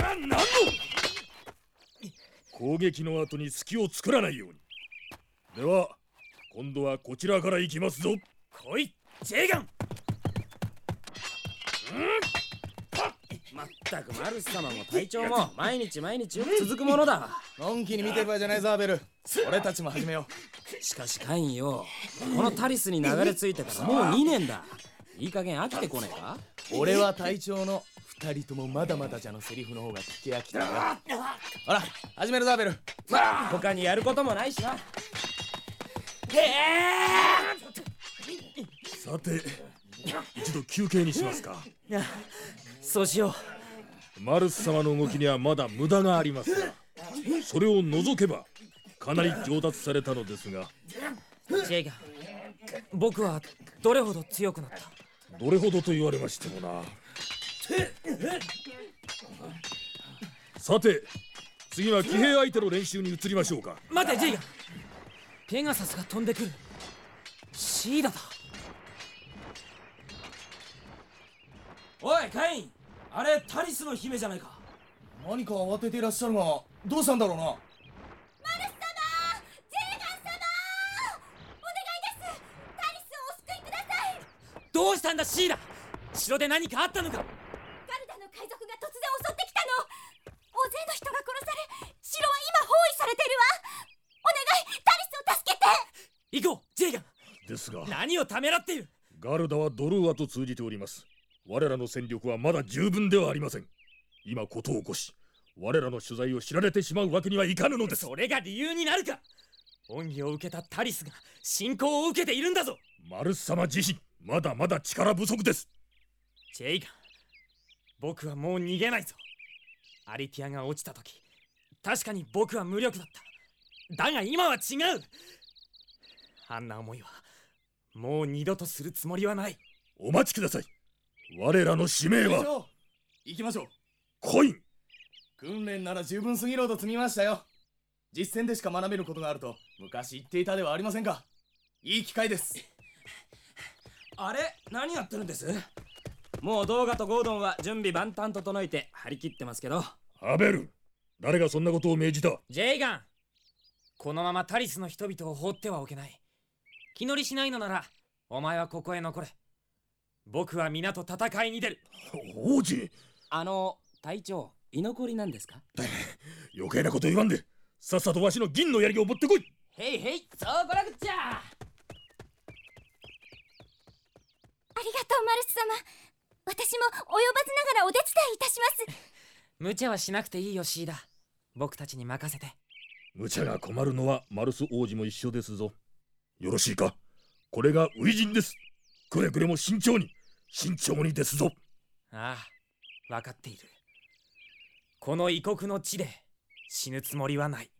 何の攻撃の後に隙を作らないように。では今度はこちらから行きますぞ。来いジェイガン。まったくマルス様も隊長も毎日毎日よく続くものだ。のんきに見てる場合じゃないぞアベル。俺たちも始めよしかしカインよ。このタリスに流れ着いてからもう2年だいい加減飽きてこねえか？う俺は隊長の二人ともまだまだじゃのセリフの方が聞き飽きたよ。ほら始めるぞアベル。他にやることもないしな。さて一度休憩にしますか。そうしよマルス様の動きにはまだ無駄がありますがそれを除けばかなり上達されたのですが。ジェイガン僕はどれほど強くなった？どれほどと言われましてもな。さて次は騎兵相手の練習に移りましょうか。待てジェイガ。ンペガサスが飛んでくる。シーダだ。おいカイン。あれタリスの姫じゃないか。何か慌てていらっしゃるがどうしたんだろうなジェイガン様お願いですタリスをお救いくださいどうしたんだシーダ城で何かあったのか。ガルダの海賊が突然襲ってきたの。大勢の人が殺され城は今包囲されているわ。お願いタリスを助けて。行こうジェイガン。ですが。何をためらっている。ガルダはドルーアと通じております。我らの戦力はまだ十分ではありません。今事を起こし我らの取材を知られてしまうわけにはいかぬのです。それが理由になるか。恩義を受けたタリスが信仰を受けているんだぞ。マルス様自身まだまだ力不足です。ジェイガン僕はもう逃げないぞ。アリティアが落ちた時確かに僕は無力だった。だが今は違う。あんな思いはもう二度とするつもりはない。お待ちください。我らの使命は行きましょう。コイン。訓練なら十分すぎるほど積みましたよ。実践でしか学べることがあると昔言っていたではありませんか。いい機会ですあれ？何やってるんです？もう動画とゴードンは準備万端整えて張り切ってますけど。アベル誰がそんなことを命じた？ジェイガン。このままタリスの人々を放ってはおけない。気乗りしないのならお前はここへ残れ。僕は皆と戦いに出る。王子！あの隊長居残りなんですか？余計なこと言わんで。さっさとわしの銀の槍を持ってこい。へいへいそうこらくっちゃありがとうマルス様。私も及ばずながらお手伝いいたします。無茶はしなくていいよシーダ。僕たちに任せて。無茶が困るのはマルス王子も一緒ですぞ。よろしいか？これが初陣です。くれぐれも慎重に慎重にですぞ。ああ分かっている。この異国の地で死ぬつもりはない